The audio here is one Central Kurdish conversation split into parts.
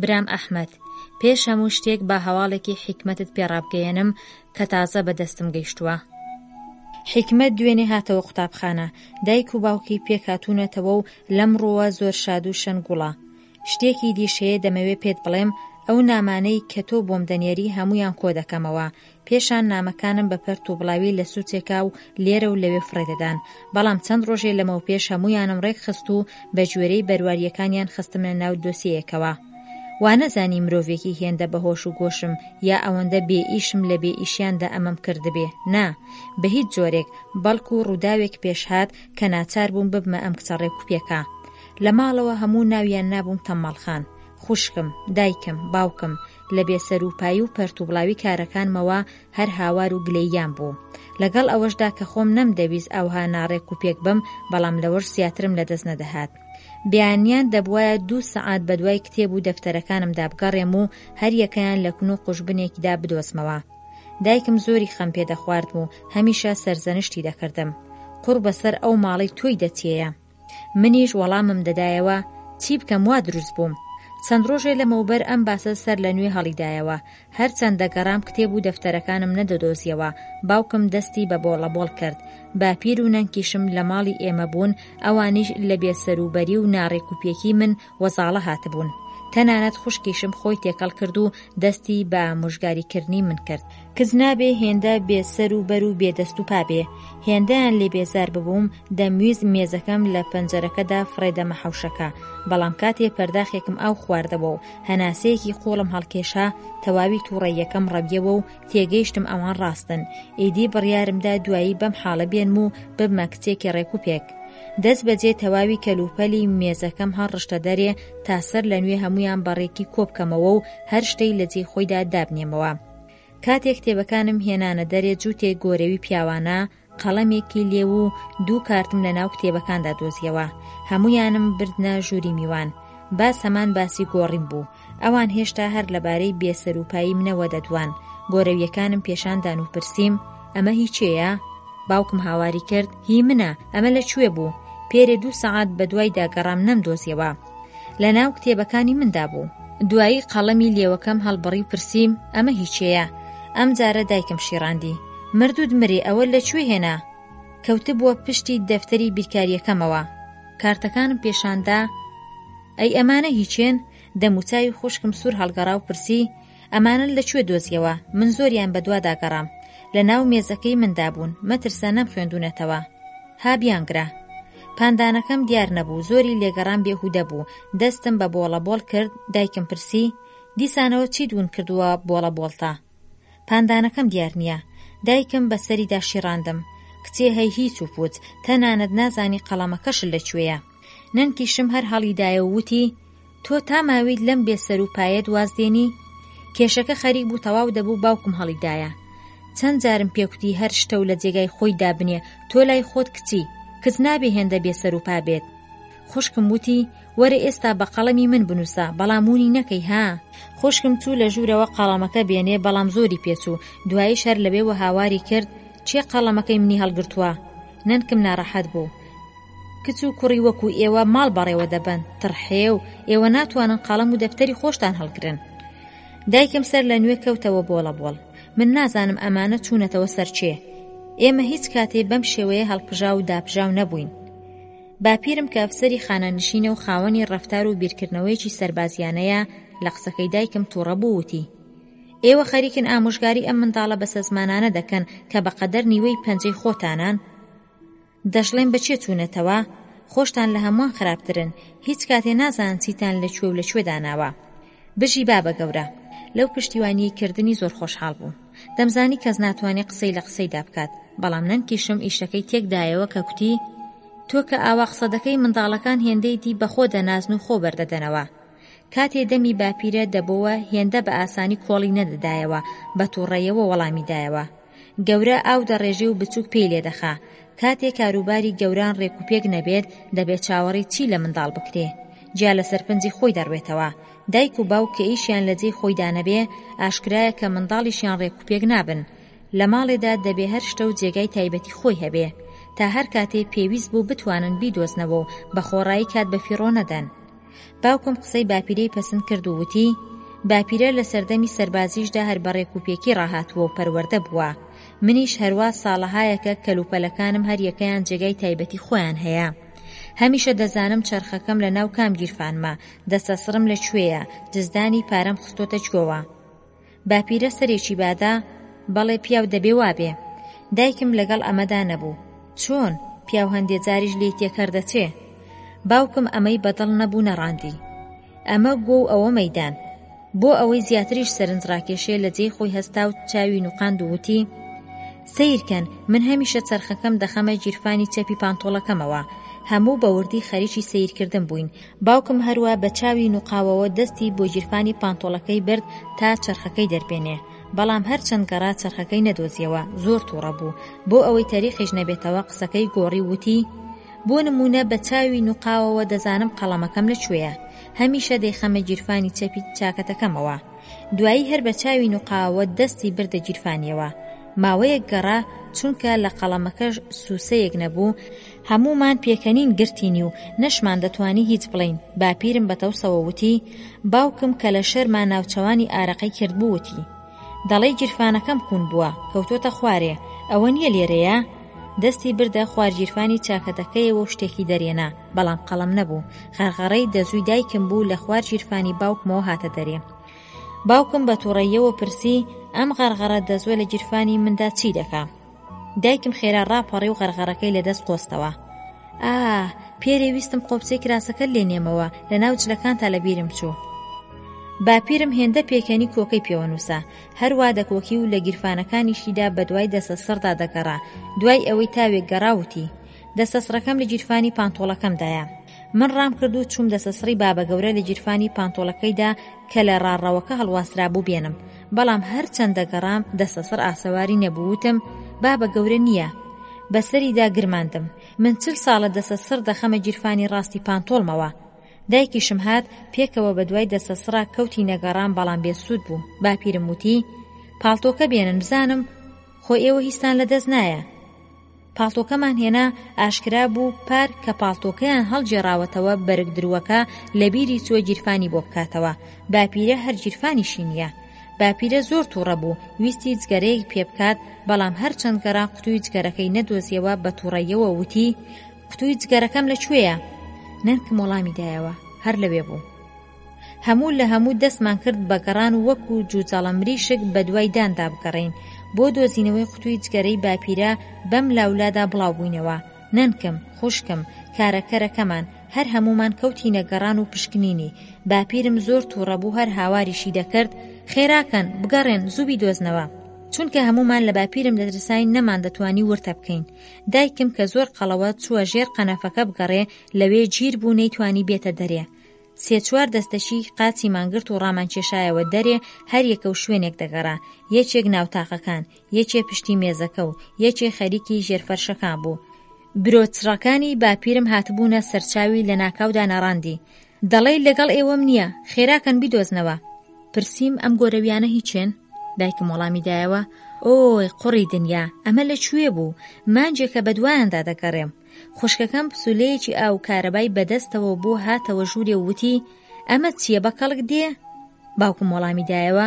برام ئەحمەد، پێش هەموو شتێک با هەواڵێکی حیکمەتت پێ ڕابگەیەنم کە تازە بە دەستم گەیشتووە. حیکمەت دوێنێ هاتەوە قوتابخانە، دایک و باوکی پێک هاتوونەتەوە و لەم ڕووە زۆر شاد و شەن گوڵە. شتێکی دیش هەیە دەمەوێ پێت بڵێم، ئەو نامانەی کە تۆ بۆم دەنێری هەموویان کۆ دەکەمەوە، پێشان نامەکانم بە پەرت و بڵاوی لە سوچێکا و لێرە و لەوێ فڕێ دەدان بەڵام چەند ڕۆژێ لەمەو پێش هەمویانم ڕێک خست و بە گوێرەی بەرواریەکانیان خستمە ناو دۆسیەیەکەوە وانەزانی مرۆڤێکی هێندە بە هۆش و گۆشم یا ئەوەندە بێ ئیشم لە بێ ئیشیاندا ئەمەم کردبێ نا بە هیچ جۆرێک بەڵکو و ڕووداوێک پێشهات کە ناچار بووم ببمە ئەم کچە ڕێک و پێکا لە ماڵەوە هەموو ناویان نابووم تەممەڵخان خوشکم دایکم باوکم لە بێسەروپایی و پەرتوبڵاوی کارەکانمەوە هەر هاوار و گلەییان بوو. لەگەڵ ئەوەشدا کە خۆم نەمدەویست ئاوها ناڕێک و پێک بم، بەڵام لەوەش زیاترم لەدەست نەدەهات. بیانیان دەبوایە دوو سەعات بەدوای کتێب و دەفتەرەکانمدا بگەڕێم و هەریەکەیان لە کون و قوژبنێکیدا بدۆزمەوە. دایکم زۆری خەم پێدەخوارد و هەمیشە سەرزەنشتی دەکردم. قوڕ بەسەر ئەو ماڵەی تۆی دەتیەیە! منیش وەڵامم دەدایەوە، چی بکەم وا دروست بووم. چەند ڕۆژێ لەمەوبەر ئەم باسە سەر لە نوێ هەڵیدایەوە، هەر چەند دەگەڕام کتێب و دەفتەرەکانم نەدەدۆزیەوە، باوکم دەستی بە بۆڵە بۆڵ کرد، باپیر و نەنکیشم لە ماڵی ئێمە بوون، ئەوانیش لە بێ سەروبەری و ناڕێک و پێکی من و زاڵە هاتبوون. تەنانەت خوشکیشم خۆی تێکەڵ کرد و دەستی بە مژگاریکردنی من کرد. کز نابێ هێندە بێ سەر و بەر و بێ دەست و پا بێ. هێندەیان لێ بێزار ببووم، دەمویست مێزەکەم لە پەنجەرەکەدا فڕێدەمە حەوشەکە، بەڵام کاتێ پەرداخێکم ئاو خواردەوە و هەناسەیەکی قووڵم هەڵکێشا، تەواوی تووڕەییەکەم ڕەویەوە و تێگەیشتم ئەوان ڕاستن ئیدی بڕیارمدا دوایی بەم حاڵە بێنم و ببمە کچێکی ڕێک و پێک دەست بەجێ تەواوی کەلوپەلی مێزەکەم هەر ڕشتە دەرێ تا سەر لە نوێ هەمویان بەڕێکی کۆبکەمەوە و هەر شتەی لە جێی خۆیدا دابنێمەوە کاتێک کتێبەکانم هێنانە دەرێ جووتێک گۆرەوی پیاوانە قەڵەمێکی لێو و دوو کارتم لە ناو کتێبەکاندا دۆزیەوە هەمویانم بردنە ژووری میوان باس هەمان باسی گۆڕیم بوو ئەوان هێشتا هەر لەبارەی بێسەروپایی منەوە دەدوان گۆرەویەکانم پێشاندان و پرسیم ئەمە هی چێە؟ باوکم هاواری کرد هی منە ئەمە لە کوێ بوو پێرێ دوو سەعات بە دوای داگەڕام نەم دۆزیەوە لە ناو کتێبەکانی مندا بوو دوایی قەڵەمی لێوەکەم هەڵبڕی و پرسییم ئەمە هیچەیە ئەم جارە دایکم شیڕاندی مردود مرێ ئەوە لە کوێ هێنا کەوت بووە پشتی دەفتەری بیرکاریەکەمەوە کارتەکانم پێشاندا ئەی ئەمانە هیچێن دەموچاوی خوشکم سوور هەڵگەڕا و پرسی ئەمانەت لە کوێ دۆزیەوە؟ من زۆریان بە دوادا گەڕام. لە ناو مێزەکەی مندا بوون، مەترسە نەمخوێندوونەتەوە. ها بیانگرە. پاندانەکەم دیار نەبوو، زۆری لێگەڕام بێهوودە بوو، دەستم بە بۆڵەبۆڵ کرد، دایکم پرسی، دیسانەوە چیت ون کردووە بۆڵەبۆڵتە؟ پاندانەکەم دیار نییە. دایکم بە سەریدا شیڕاندم. کچێ هەی هیچ و پووچ، تەنانەت نازانی قەڵەمەکەشت لە کوێیە. نەنکیشم هەر هەڵیدایە و وتی، تۆ تا ماویت لەم بێ سەر و پایەت واز دێنی؟ کێشەکە خەریک بوو تەواو دەبوو باوکم هەڵیدایە. چەند جارم پێ کوتی هەر شتە و لە جێگای خۆی دابنێ، تۆ لای خۆت کچی، کچ نابێ هێندە بێ سەر و پا بێت. خوشکم وتی، وەرە ئێستا بە قەڵەمی من بنووسە، بەڵام وونی نەکەی ها! خوشکم چوو لە ژوورەوە قەڵەمەکە بێنێ، بەڵام زۆری پێ چوو، دواییش هەر لەوێوە هاواری کرد، کێ قەڵەمەکەی منی هەڵگرتووە؟ نەنکم ناڕەحەت بوو. کچ و کوڕی وەکو ئێوە ماڵ بەڕێوە دەبەن، تڕحێو، ئێوە ناتوانن قەڵەم و دەفتەری خۆشتان هەڵگرن. دایکم سەر لە نوێ کەوتەوە بۆڵەبۆڵ. من نازانم ئەمانە چوونەتەوە سەر چێ. ئێمە هیچ کاتێ بەم شێوەیە هەڵپژاو و داپژاو نەبووین. باپیرم کە ئەفسەری خانەنشینە و خاوەنی ڕەفتار و بیرکردنەوەیەکی سەربازیانەیە، لە قسەکەی دایکم تووڕە بوو وتی. ئێوە خەریکن ئامۆژگاری ئەم منداڵە بەسەزمانانە دەکەن کە بەقەدەر نیوەی پەنجەی خۆتانان؟ دەشڵێن بە چێ چوونەتەوە؟ خۆشتان لە هەمووان خراپترن، هیچ کاتێ نازان چیتان لە کوێ و لە کوێ داناوە. بژی بابە گەورە. لەو پشتیوانیی کردنی زۆر خۆشحاڵ بووم. دەمزانی کەس ناتوانێ قسەی لە قسەیدا بکات، بەڵام نەنکیشم ئیشەکەی تێک دایەوە کە کوتی، تۆ کە ئاوا قسە دەکەی منداڵەکان هێندەی دی بە خۆ دەنازن و خۆ بەردەدەنەوە. کاتێ دەمی باپیرە دەبۆوە هێندە بە ئاسانی کۆڵی نەدەدایەوە، بە توڕەیەوە وەڵامی دایەوە. گەورە ئاو دەڕێژێ و بچووک پێی لێ دەخا. کاتێ کاروباری گەوران ڕێکوپێک نەبێت، دەبێ چاوەڕێی چی لە منداڵ بکرێ؟ جیا لە سەرپنجی خۆی دەڕوێتەوە. دایک و باوک کە ئیشیان لە جێی خۆیدا نەبێ، ئاشکرایە کە منداڵیشیان ڕێکوپێک نابن. لە ماڵێدا دەبێ هەر شتە و جێگای تایبەتی خۆی هەبێ. تا هەر کاتێ پێویست بوو بتوانن بیدۆزنەوە و بە خۆڕایی کات بە فیڕۆ نەدەن. باوکم قسەی باپیرەی پەسند کرد و وتی، باپیرە لە سەردەمی سەربازیشدا هەر بە ڕێکوپێکی ڕاهاتووە و پەروەردە بووە. منیش هەروا ساڵەهایەکە کەلوپەلەکانم هەر یەکەیان جێگای تایبەتی خۆیان هەیە. هەمیشە دەزانم چەرخەکەم لەناو کام گیرفانمە، دەستەسڕم لە کوێیە، جزدانی پارەم خستۆتە کوێوە. باپیرە سەرێکی بادا، بەڵێ پیاو دەبێ وابێ. دایکم لەگەڵ ئەمەدا نەبوو. چۆن؟ پیاو هەندێ جاریش لێی تێکەر دەچێ. باوکم ئەمەی بەدڵ نەبوو نەڕاندی. ئەمە گۆ و ئەوە مەیدان. بۆ ئەوەی زیاتریش سەرنج ڕاکێشێ لە جێی خۆی هەستا و چاوی نوقاند و وتی، سەیرکەن، من هەمیشە چەرخەکەم دەخەمە گیرفانی چەپی پانتۆڵەکەمەوە. هەموو بە وردی خەریکی سەیرکردن بووین. باوکم هەروا بە چاوی نوقاوەوە دەستی بۆ گیرفانی پانتۆڵەکەی برد تا چەرخەکەی دەربێنێ، بەڵام هەر چەند گەڕا چەرخەکەی نەدۆزیەوە، زۆر توڕە بوو، بۆ ئەوەی تەریقیش نەبێتەوە قسەکەی گۆڕی و وتی، بۆ نموونە بە چاوی نوقاوەوە دەزانم قەڵەمەکەم لە کوێیە، هەمیشە دەیخەمە گیرفانی چەپی چاکەتەکەمەوە. دوایی هەر بە چاوی نوقاوەوە دەستی بردە گیرفانیەوە. ماوەیەک گەڕا، چونکە لە قەڵەمەکەش سووسەیەک نەبوو، هەموومان پێکەنین گرتینی و نەشمان دەتوانی هیچ بڵێین، باپیرم بە تەوسەوە وتی، باوکم کە لە شەرما ناوچەوانی ئارەقەی کردبوو وتی، دەڵێی گیرفانەکەم قوون بووە، کەوتۆتە خوارێ، ئەوە نییە لێرەیە؟ دەستی بردە خوار گیرفانی چاکەتەکەیەوە و شتێکی دەرێنا، بەڵام قەڵەم نەبوو، غەرغەڕەی دەزووی دایکم بوو لە خوار گیرفانی باوکمەوە هاتە دەرێ. باوکم بە توڕەییەوە پرسی، ئەم غەرغەڕە دەزووە لە گیرفانی مندا چی دەکا؟ دایکم خێرا ڕاپەڕی و غەرغەرەکەی لە دەست قۆستەوە ئاه پێرێ ویستم قۆپچەی کراسەکە لێ نێمەوە لە ناو جلەکانتا لە بیرم چوو باپیرم هێندە پێکەنی کۆکەی پێوە نووسە هەروە دەکۆکی و لە گیرفانەکانیشیدا بە دوای دەسە سڕدا دەگەڕا دوای ئەوەی تاوێک گەڕاوتی دەسە سڕەکەم لە گیرفانی پانتۆڵەکەمدایە من ڕام کرد و چووم دەسەسڕی بابە گەورە لە گیرفانی پانتۆڵەکەیدا کە لە ڕاڕەوەکە هەڵواسرابوو بێنم، بەڵام هەر چەند دەگەڕام دەستەسڕ ئاسەواری نەبوو، وتم، بابە گەورە نییە. بە سەریدا گرماندم. من چل ساڵە دەستەسڕ دەخەمە گیرفانی ڕاستی پانتۆڵمەوە. دایکیشم هات، پێکەوە بە دوای دەستەسڕا کەوتینە گەڕان بەڵام بێ سوود بوو. باپیرم وتی، پاڵتۆکە بێنن بزانم خۆ ئێوە هیچتان لە دەست نایە. پاڵتۆکەمان هێنا، ئاشکرا بوو پار کە پاڵتۆکەیان هەڵگێڕاوەتەوە بەرگ درووەکە لەبیری چووە گیرفانی بۆ بکاتەوە، باپیرە هەر گیرفانیشی نییە. باپیرە زۆر تووڕە بوو، ویستی جگەرەیەک پێ بکات، بەڵام هەر چەند گەڕا قوتووی جگەرەکەی نەدۆزییەوە بە توڕەییەوە وتی، قوتووی جگەرەکەم لە کوێیە؟ نەنکم وەڵامی دایەوە، هەر لەوێ بوو. هەموو لە هەموو دەستمان کرد بە گەڕان وەکوو جوجەڵە مریشک بە دوای داندا بگەڕێین، بۆ دۆزینەوەی قوتووی جگەرەی باپیرە بەم لاولادا بڵاو بووینەوە، نەنکم، خوشکم، کارەکەرەکەمان، هەر هەموومان کەوتینە گەڕان و پشکنینی، باپیرم زۆر تووڕە بوو هەر هاواریشی دەکرد، خێرا کەن، بگەڕێن، زوو بیدۆزنەوە. چونکە هەموومان لە باپیرم دەترساین نەمان دەتوانی ورتە بکەین. دایکم کە زۆر قەڵەوە چووە ژێر قەنەفەکە بگەڕێ لەوێ گیر بوو نەیتوانی بێتە دەرێ. سێ چوار دەستەکی قاچیمان گرت و ڕامان کێشایەوە دەرێ هەر یەکە و شوێنێک دەگەڕا یەکێک ناوتاقەکان یەکێ پشتی مێزەکە و یەکێ خەریکی ژێرفەرشەکان بوو برۆچڕەکانی باپیرم هاتبوونە سەرچاوی لە ناکاودا نەڕاندی دەڵێی لەگەڵ ئێوەم نییە خێراکەن بیدۆزنەوە پرسییم ئەم گۆرەویانە هیچێن دایکم وەڵامی دایەوە ئۆی قوڕی دنیا ئەمە لە کوێ بوو مانجێکە بەدوایاندا دەگەڕێم خوشکەکەم پسولەیەکی ئاو کارەبای بەدەستەوە بوو هاتەوە ژوورێ و وتی ئەمە چییە بە کەڵک دێ؟ باوکم وەڵامی دایەوە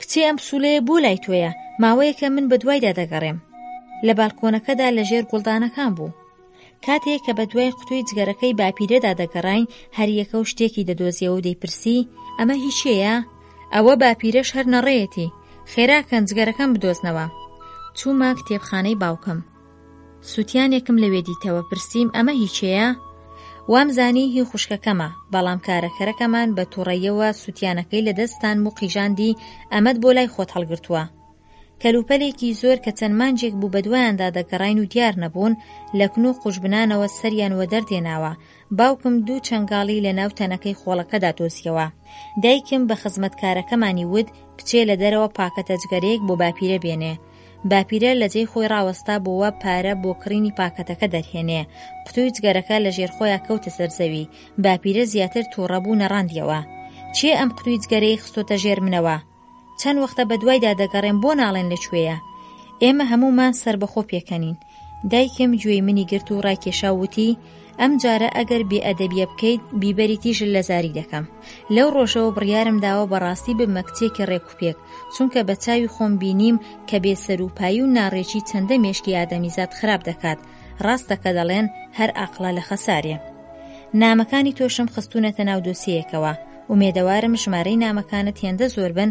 کچێ ئەم پسولەیە بۆ لای تۆیە ماوەیەکە من بە دوایدا دەگەڕێم لە بالکۆنەکەدا لە ژێر گوڵدانەکان بوو. کاتێک کە بە دوای قوتوی جگەرەکەی باپیرەدا دەگەڕین هەریەکە و شتێکی دەدۆزیەوە و دەیپرسی ئەمە هیچەیە ئەوە باپیرەش هەر نەڕێیەتی خێرا کەنجگەرەکەم بدۆزنەوە چوومە کتێبخانەی باوکم سوتیانێکم لەوێ دیتەوە پرسیم ئەمە هی کێیە؟ وام زانی هی خوشکەکەمە، بەڵام کارەکەرەکەمان بە توڕەیەوە سوتیانەکەی لە دەست تانم و قیژاندی ئەمەت بۆ لای خۆت هەڵگرتووە. کەلوپەلێکی زۆر کە چەند مانجێک بوو بە دوایاندا دەگەڕاین و دیار نەبوون، لە کن و قوژبنانەوە سەریان وەدەر دێناوە، باوکم دوو چەنگاڵی لە ناو تەنەکەی خۆڵەکەدا دۆزییەوە. دایکم بە خزمەتکارەکەمانی وت بچێ لە دەرەوە پاکەتە جگەرەیەک بۆ باپیرە بێنێ. باپیرە لە جێی خۆی ڕاوەستا بۆوە پارە بۆ کڕینی پاکەتەکە دەرهێنێ قوتووی جگەرەکە لە ژێر خۆیان کەوتە سەر زەوی باپیرە زیاتر تووڕەبوو نەڕاندیەوە چێ ئەم قوتووی جگەرەی خستۆتە ژێر منەوە چەند وەختە بە دوایدا دەگەڕێن بۆ ناڵێن لە کوێیە ئێمە هەمومان سەربەخۆ پێکەنین دایکم گوێی منی گرت و ڕایکێشا و وتی، ئەم جارە ئەگەر بێ ئەدەبیە بکەیت بیبەریتی ژل لە زاری دەکەم. لەو ڕۆژەوە بڕیارم داوە بە ڕاستی ببمە کچێکی ڕێک و پێک، چونکە بە چاوی خۆم بینیم کە بێ سەروپایی و ناڕێکی چەندە مێشکی ئادەمیزاد خراپ دەکات، ڕاستە کە دەڵێن هەر ئاقڵە لە خەسارێ. نامەکانی تۆشم خستوونەتە ناو دۆسیەیەکەوە. ئومێدەوارم ژمارەی نامەکانت هێندە زۆر بن